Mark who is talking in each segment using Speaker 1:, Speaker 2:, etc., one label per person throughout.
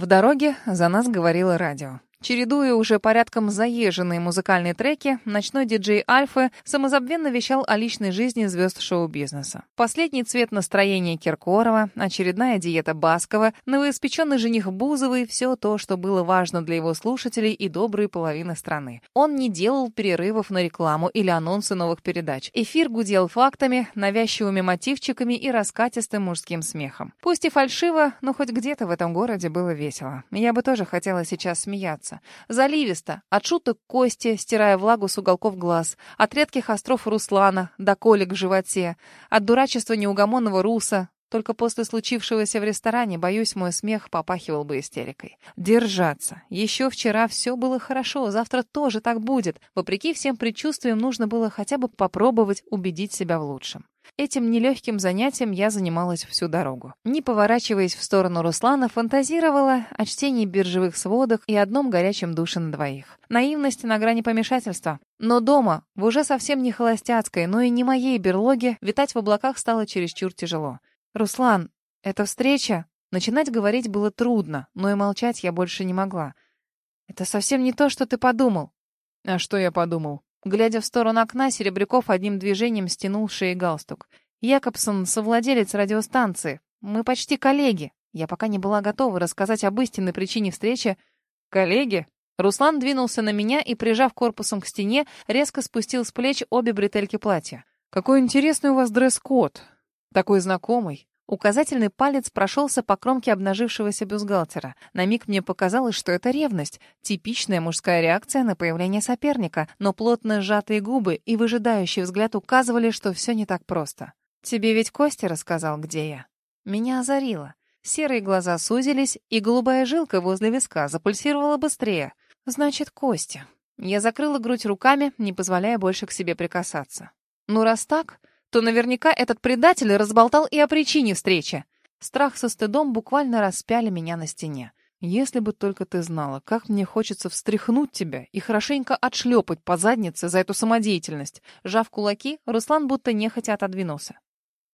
Speaker 1: В дороге за нас говорило радио. Чередуя уже порядком заезженные музыкальные треки, ночной диджей Альфы самозабвенно вещал о личной жизни звезд шоу-бизнеса. Последний цвет настроения Киркорова, очередная диета Баскова, новоиспеченный жених Бузовой — все то, что было важно для его слушателей и доброй половины страны. Он не делал перерывов на рекламу или анонсы новых передач. Эфир гудел фактами, навязчивыми мотивчиками и раскатистым мужским смехом. Пусть и фальшиво, но хоть где-то в этом городе было весело. Я бы тоже хотела сейчас смеяться смеяться. Заливисто, от шуток Кости, стирая влагу с уголков глаз, от редких остров Руслана до колик в животе, от дурачества неугомонного Руса. Только после случившегося в ресторане, боюсь, мой смех попахивал бы истерикой. Держаться. Еще вчера все было хорошо, завтра тоже так будет. Вопреки всем предчувствиям, нужно было хотя бы попробовать убедить себя в лучшем. Этим нелегким занятием я занималась всю дорогу. Не поворачиваясь в сторону Руслана, фантазировала о чтении биржевых сводок и одном горячем душе на двоих. Наивность на грани помешательства. Но дома, в уже совсем не холостяцкой, но и не моей берлоге, витать в облаках стало чересчур тяжело. «Руслан, эта встреча...» Начинать говорить было трудно, но и молчать я больше не могла. «Это совсем не то, что ты подумал». «А что я подумал?» Глядя в сторону окна, Серебряков одним движением стянул шеи галстук. «Якобсон — совладелец радиостанции. Мы почти коллеги. Я пока не была готова рассказать об истинной причине встречи. Коллеги?» Руслан двинулся на меня и, прижав корпусом к стене, резко спустил с плеч обе бретельки платья. «Какой интересный у вас дресс-код. Такой знакомый. Указательный палец прошелся по кромке обнажившегося бюстгальтера. На миг мне показалось, что это ревность. Типичная мужская реакция на появление соперника, но плотно сжатые губы и выжидающий взгляд указывали, что все не так просто. «Тебе ведь Костя рассказал, где я?» Меня озарило. Серые глаза сузились, и голубая жилка возле виска запульсировала быстрее. «Значит, Костя». Я закрыла грудь руками, не позволяя больше к себе прикасаться. «Ну, раз так, то наверняка этот предатель разболтал и о причине встречи. Страх со стыдом буквально распяли меня на стене. Если бы только ты знала, как мне хочется встряхнуть тебя и хорошенько отшлепать по заднице за эту самодеятельность. Жав кулаки, Руслан будто нехотя отодвинулся.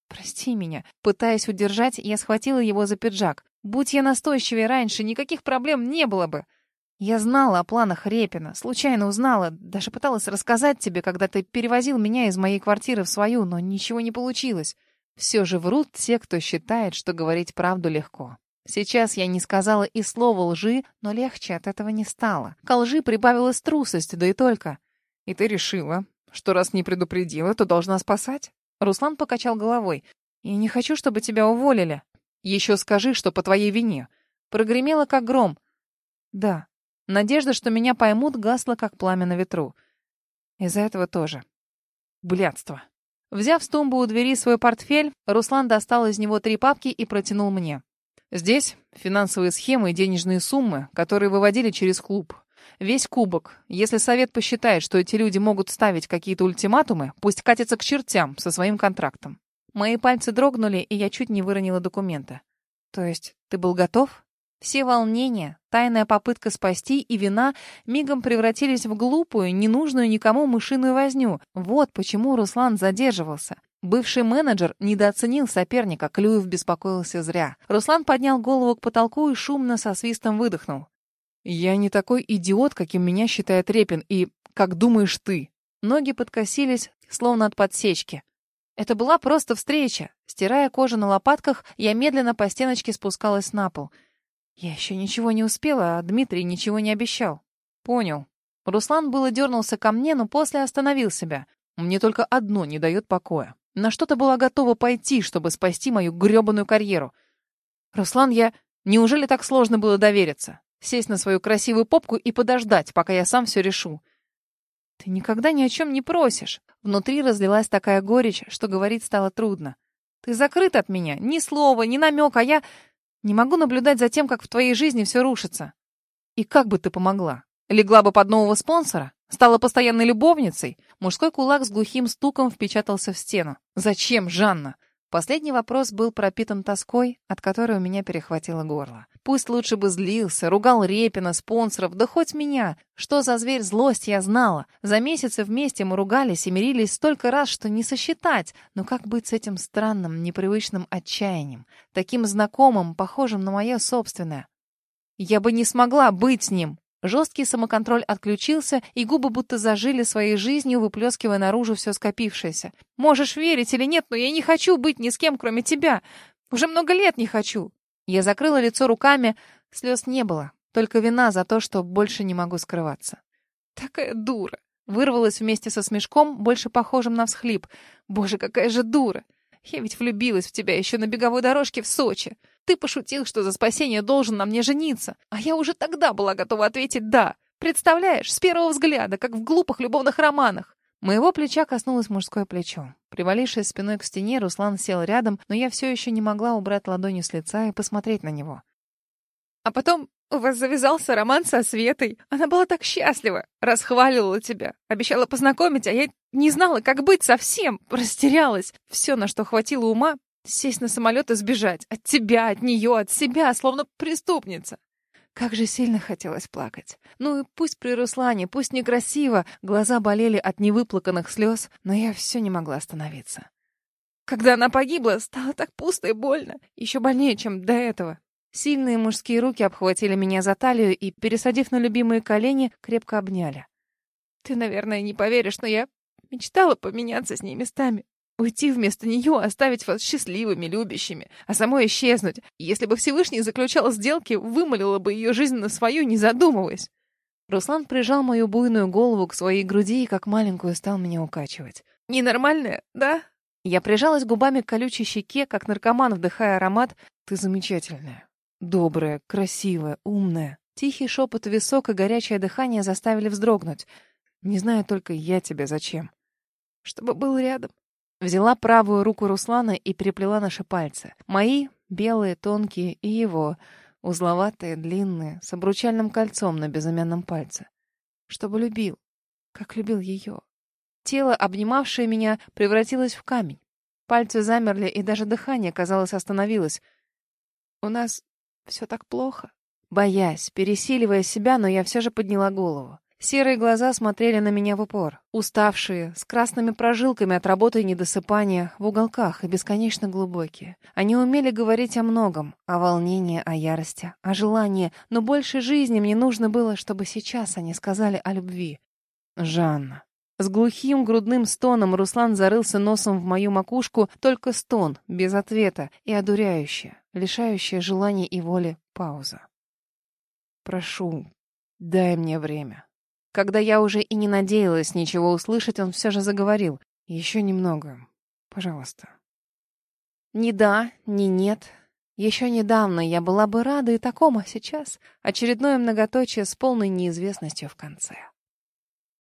Speaker 1: «Прости меня». Пытаясь удержать, я схватила его за пиджак. «Будь я настойчивее раньше, никаких проблем не было бы». Я знала о планах Репина, случайно узнала, даже пыталась рассказать тебе, когда ты перевозил меня из моей квартиры в свою, но ничего не получилось. Все же врут те, кто считает, что говорить правду легко. Сейчас я не сказала и слова лжи, но легче от этого не стало. К лжи прибавилась трусость, да и только. И ты решила, что раз не предупредила, то должна спасать? Руслан покачал головой. Я не хочу, чтобы тебя уволили. Еще скажи, что по твоей вине. Прогремело, как гром. Да, Надежда, что меня поймут, гасла, как пламя на ветру. Из-за этого тоже. Блядство. Взяв с тумбы у двери свой портфель, Руслан достал из него три папки и протянул мне. Здесь финансовые схемы и денежные суммы, которые выводили через клуб. Весь кубок. Если совет посчитает, что эти люди могут ставить какие-то ультиматумы, пусть катится к чертям со своим контрактом. Мои пальцы дрогнули, и я чуть не выронила документы. То есть ты был готов? Все волнения, тайная попытка спасти и вина мигом превратились в глупую, ненужную никому мышиную возню. Вот почему Руслан задерживался. Бывший менеджер недооценил соперника, Клюев беспокоился зря. Руслан поднял голову к потолку и шумно со свистом выдохнул. «Я не такой идиот, каким меня считает Репин, и как думаешь ты?» Ноги подкосились, словно от подсечки. Это была просто встреча. Стирая кожу на лопатках, я медленно по стеночке спускалась на пол — я еще ничего не успела, а Дмитрий ничего не обещал. Понял. Руслан было дернулся ко мне, но после остановил себя. Мне только одно не дает покоя. На что ты была готова пойти, чтобы спасти мою грёбаную карьеру? Руслан, я... Неужели так сложно было довериться? Сесть на свою красивую попку и подождать, пока я сам все решу. Ты никогда ни о чем не просишь. Внутри разлилась такая горечь, что говорить стало трудно. Ты закрыт от меня. Ни слова, ни намека, а я... Не могу наблюдать за тем, как в твоей жизни все рушится. И как бы ты помогла? Легла бы под нового спонсора? Стала постоянной любовницей? Мужской кулак с глухим стуком впечатался в стену. Зачем, Жанна? Последний вопрос был пропитан тоской, от которой у меня перехватило горло. Пусть лучше бы злился, ругал Репина, спонсоров, да хоть меня. Что за зверь злость, я знала. За месяцы вместе мы ругались и мирились столько раз, что не сосчитать. Но как быть с этим странным, непривычным отчаянием? Таким знакомым, похожим на мое собственное. Я бы не смогла быть с ним. Жесткий самоконтроль отключился, и губы будто зажили своей жизнью, выплескивая наружу все скопившееся. «Можешь верить или нет, но я не хочу быть ни с кем, кроме тебя. Уже много лет не хочу». Я закрыла лицо руками, слез не было, только вина за то, что больше не могу скрываться. «Такая дура!» Вырвалась вместе со смешком, больше похожим на всхлип. «Боже, какая же дура! Я ведь влюбилась в тебя еще на беговой дорожке в Сочи. Ты пошутил, что за спасение должен на мне жениться. А я уже тогда была готова ответить «да». Представляешь, с первого взгляда, как в глупых любовных романах. Моего плеча коснулось мужское плечо. Привалившись спиной к стене, Руслан сел рядом, но я все еще не могла убрать ладони с лица и посмотреть на него. А потом у вас завязался роман со Светой. Она была так счастлива, расхваливала тебя, обещала познакомить, а я не знала, как быть совсем, растерялась. Все, на что хватило ума, Сесть на самолет и сбежать. От тебя, от нее, от себя, словно преступница. Как же сильно хотелось плакать. Ну и пусть при Руслане, пусть некрасиво, глаза болели от невыплаканных слез, но я все не могла остановиться. Когда она погибла, стало так пусто и больно. Еще больнее, чем до этого. Сильные мужские руки обхватили меня за талию и, пересадив на любимые колени, крепко обняли. Ты, наверное, не поверишь, но я мечтала поменяться с ней местами. Уйти вместо нее, оставить вас счастливыми, любящими, а самой исчезнуть. Если бы Всевышний заключал сделки, вымолила бы ее жизнь на свою, не задумываясь. Руслан прижал мою буйную голову к своей груди и как маленькую стал меня укачивать. «Ненормальная, да?» Я прижалась губами к колючей щеке, как наркоман, вдыхая аромат. «Ты замечательная. Добрая, красивая, умная». Тихий шепот висок и горячее дыхание заставили вздрогнуть. «Не знаю только я тебя зачем». «Чтобы был рядом», Взяла правую руку Руслана и переплела наши пальцы. Мои — белые, тонкие, и его — узловатые, длинные, с обручальным кольцом на безымянном пальце. Чтобы любил, как любил ее. Тело, обнимавшее меня, превратилось в камень. Пальцы замерли, и даже дыхание, казалось, остановилось. «У нас все так плохо». Боясь, пересиливая себя, но я все же подняла голову. Серые глаза смотрели на меня в упор, уставшие, с красными прожилками от работы и недосыпания, в уголках и бесконечно глубокие. Они умели говорить о многом, о волнении, о ярости, о желании, но больше жизни мне нужно было, чтобы сейчас они сказали о любви. «Жанна». С глухим грудным стоном Руслан зарылся носом в мою макушку, только стон, без ответа, и одуряющая, лишающая желания и воли пауза. «Прошу, дай мне время». Когда я уже и не надеялась ничего услышать, он все же заговорил. «Еще немного. Пожалуйста». Ни да, ни нет. Еще недавно я была бы рада и такому, а сейчас очередное многоточие с полной неизвестностью в конце.